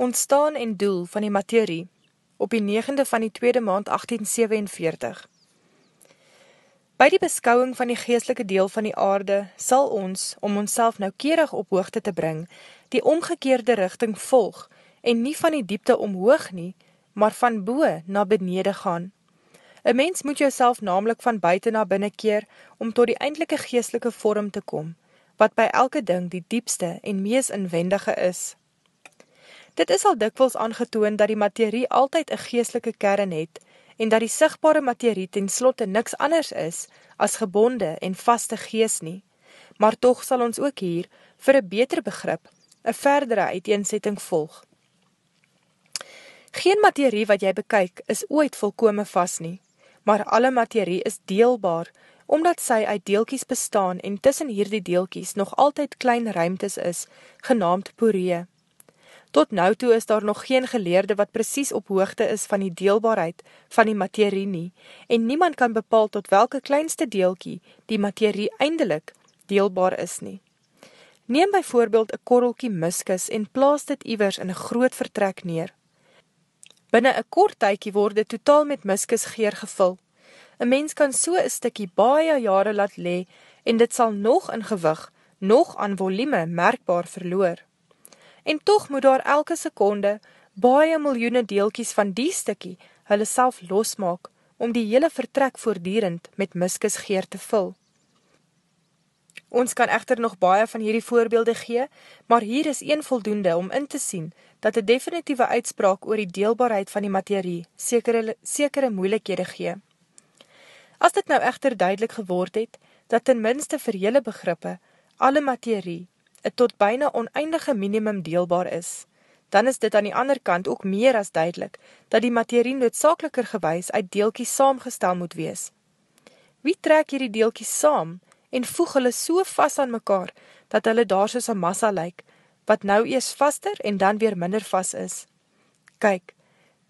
Ontstaan en doel van die materie op die 9de van die tweede maand 1847 By die beskouwing van die geestelike deel van die aarde sal ons, om onsself noukeerig op hoogte te bring, die omgekeerde richting volg en nie van die diepte omhoog nie, maar van boe na benede gaan. Een mens moet jouself namelijk van buiten na binnen keer om tot die eindelike geestelike vorm te kom, wat by elke ding die diepste en mees inwendige is. Dit is al dikwels aangetoon dat die materie altyd een geestelike kern het en dat die sigtbare materie ten slotte niks anders is as gebonde en vaste gees nie. Maar toch sal ons ook hier, vir een beter begrip, een verdere uiteensetting volg. Geen materie wat jy bekyk is ooit volkome vast nie, maar alle materie is deelbaar, omdat sy uit deelkies bestaan en tussen hierdie deelkies nog altyd klein ruimtes is, genaamd poree. Tot nou toe is daar nog geen geleerde wat precies op hoogte is van die deelbaarheid van die materie nie, en niemand kan bepaal tot welke kleinste deelkie die materie eindelik deelbaar is nie. Neem by voorbeeld een korrelkie muskus en plaas dit iwers in een groot vertrek neer. Binnen een kort tykie word dit totaal met muskus geer gevul. Een mens kan so een stikkie baie jare laat le en dit sal nog in gewig, nog aan volume merkbaar verloor. En toch moet daar elke sekonde baie miljoene deelkies van die stikkie hulle self losmaak om die hele vertrek voordierend met muskus geer te vul. Ons kan echter nog baie van hierdie voorbeelde gee, maar hier is een voldoende om in te sien dat die definitieve uitspraak oor die deelbaarheid van die materie sekere, sekere moeilikhede gee. As dit nou echter duidelik geword het, dat ten minste vir jylle begrippe alle materie tot byna oneindige minimum deelbaar is, dan is dit aan die ander kant ook meer as duidelik dat die materie noodzakeliker gewys uit deelkies saamgestel moet wees. Wie trek hierdie deelkies saam, en voeg hulle so vast aan mekaar, dat hulle daar soos een massa lyk, wat nou eers vaster en dan weer minder vast is. Kyk,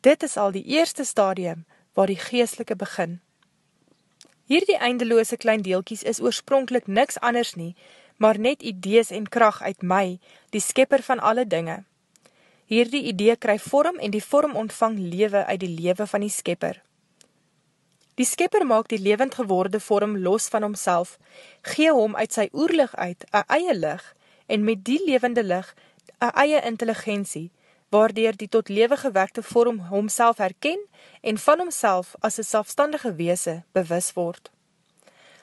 dit is al die eerste stadium, waar die geestelike begin. Hierdie eindeloose klein deelkies is oorspronkelijk niks anders nie, maar net idees en kracht uit my, die skepper van alle dinge. Hierdie idee kry vorm en die vorm ontvang lewe uit die lewe van die skepper. Die skepper maak die levend geworde vorm los van homself, gee hom uit sy oerlig uit, a eie lig, en met die levende lig, a eie intelligentie, waardeer die tot lewe gewekte vorm homself herken en van homself as een selfstandige weese bewus word.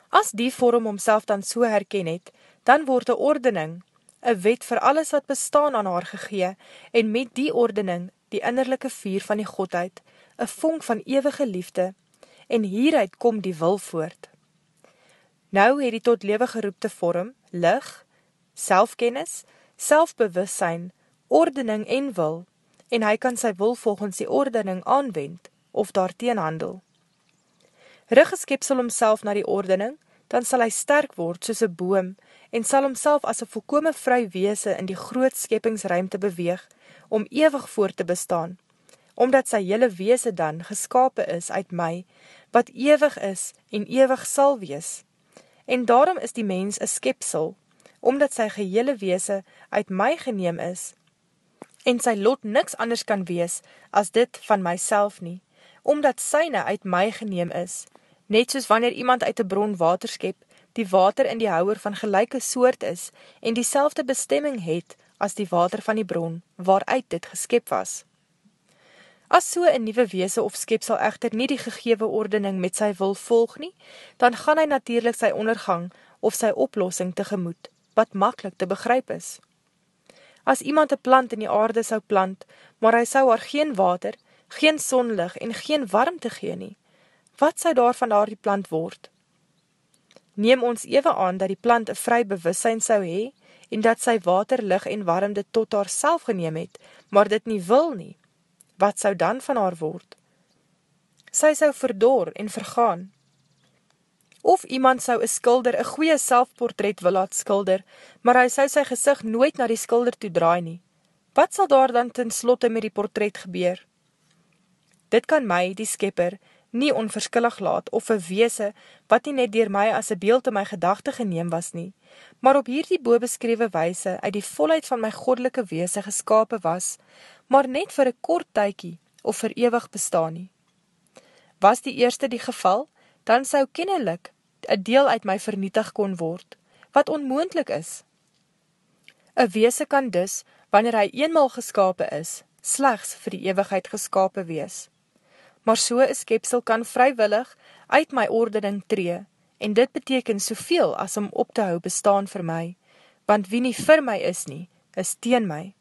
As die vorm homself dan so herken het, dan word een ordening, een wet vir alles wat bestaan aan haar gegee, en met die ordening, die innerlijke vier van die Godheid, een vonk van eeuwige liefde, en hieruit kom die wil voort. Nou het die tot lewe geroepte vorm, lig, selfkennis, selfbewussyn, ordening en wil, en hy kan sy wil volgens die ordening aanwend, of daarteen handel. Rig geskepsel homself na die ordening, dan sal hy sterk word soos een boom, en sal homself as een volkome vry weese in die groot skepingsruimte beweeg, om ewig voort te bestaan, omdat sy hele weese dan geskape is uit my, wat ewig is en ewig sal wees. En daarom is die mens een skepsel, omdat sy gehele weese uit my geneem is, en sy lot niks anders kan wees as dit van myself nie, omdat syne uit my geneem is, net soos wanneer iemand uit die bron water skep, die water in die houwer van gelijke soort is, en die bestemming het as die water van die bron, waaruit dit geskep was. As so een nieuwe weese of skepsel echter nie die gegewe ordening met sy wil volg nie, dan gaan hy natuurlijk sy ondergang of sy oplossing tegemoet, wat makkelijk te begryp is. As iemand een plant in die aarde sou plant, maar hy sou haar geen water, geen sonlig en geen warmte gee nie, wat sou daar van daar die plant word? Neem ons even aan dat die plant een vry bewussein sou hee, en dat sy water, lig en warmte tot haar self geneem het, maar dit nie wil nie, wat sou dan van haar word? Sy sou verdor en vergaan. Of iemand sou een skilder een goeie selfportret wil laat skilder, maar hy sou sy gezicht nooit na die skilder toe draai nie. Wat sal daar dan ten slotte met die portret gebeur? Dit kan my, die skepper, nie onverskillig laat of een weese wat nie net dier my as een beeld in my gedachte geneem was nie, maar op hierdie boobeskrewe weise uit die volheid van my godelike weese geskapen was, maar net vir een kort tykie of vir ewig bestaan nie. Was die eerste die geval, dan sou kennelik een deel uit my vernietig kon word, wat onmoendlik is. Een weese kan dus, wanneer hy eenmaal geskapen is, slechts vir die ewigheid geskapen wees. Maar so een skepsel kan vrywillig uit my ordening tree, en dit beteken soveel as om op te hou bestaan vir my, want wie nie vir my is nie, is teen my.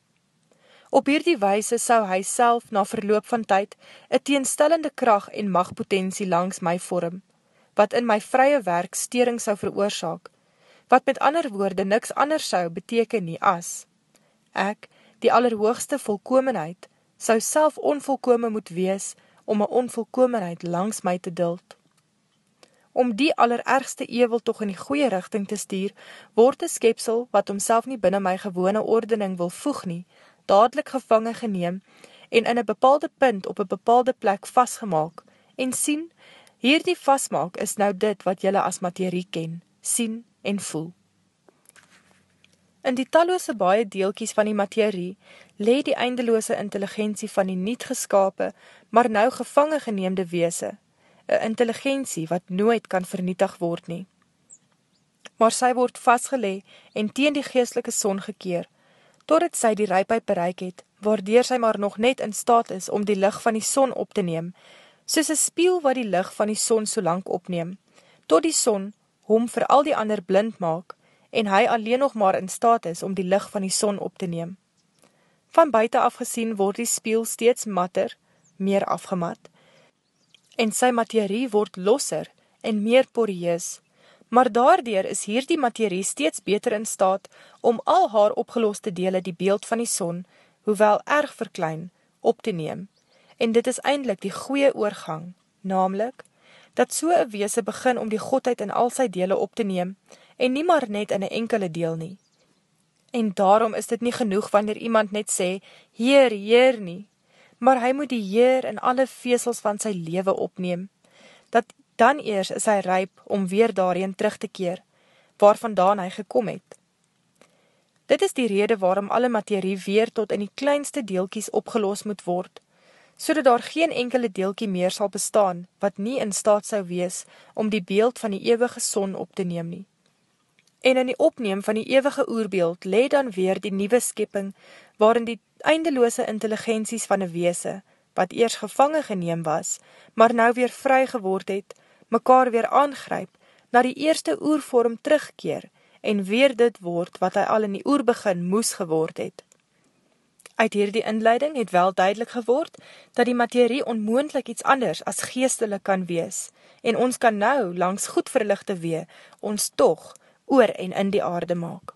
Op hierdie wijse sou hy self na verloop van tyd een teenstellende kracht en machtpotentie langs my vorm, wat in my vrye werk stering sou veroorzaak, wat met ander woorde niks anders sou beteken nie as. Ek, die allerhoogste volkomenheid, sou self onvolkome moet wees om een onvolkomenheid langs my te duld. Om die allerergste evel toch in die goeie richting te stuur, word die skepsel, wat homself nie binnen my gewone ordening wil voeg nie, dadelijk gevangen geneem en in een bepaalde punt op een bepaalde plek vastgemaak en sien, hierdie vastmaak is nou dit wat jylle as materie ken, sien en voel. In die talloose baie deelkies van die materie, lee die eindeloose intelligentie van die niet geskape, maar nou gevangen geneemde weese, een intelligentie wat nooit kan vernietig word nie. Maar sy word vastgelee en teen die geestelike son gekeer, totdat sy die rypheid bereik het, waardeer sy maar nog net in staat is om die licht van die son op te neem, soos een spiel wat die licht van die son so lang opneem, tot die son hom vir al die ander blind maak, en hy alleen nog maar in staat is om die licht van die son op te neem. Van buiten afgesien word die spiel steeds matter, meer afgemat, en sy materie word losser en meer porieus, maar daardoor is hier die materie steeds beter in staat om al haar opgeloste dele die beeld van die son, hoewel erg verklein, op te neem. En dit is eindelijk die goeie oorgang, namelijk, dat so een weese begin om die godheid in al sy dele op te neem, en nie maar net in een enkele deel nie. En daarom is dit nie genoeg wanneer iemand net sê, Heer, Heer nie, maar hy moet die Heer in alle veesels van sy leven opneem, dat dan eers is hy ryp om weer daarheen terug te keer, waarvandaan hy gekom het. Dit is die rede waarom alle materie weer tot in die kleinste deelkies opgeloos moet word, so dat daar geen enkele deelkie meer sal bestaan, wat nie in staat sou wees om die beeld van die eeuwige son op te neem nie. En in die opneem van die eeuwige oerbeeld le dan weer die nieuwe skepping, waarin die eindeloose intelligenties van die weese, wat eers gevangen geneem was, maar nou weer vry geword het, mekaar weer aangryp, na die eerste oervorm terugkeer, en weer dit word wat hy al in die oerbegin moes geword het. Uit hierdie inleiding het wel duidelik geword, dat die materie onmoendlik iets anders as geestelik kan wees, en ons kan nou, langs goed verlichte wee, ons toch oor en in die aarde maak.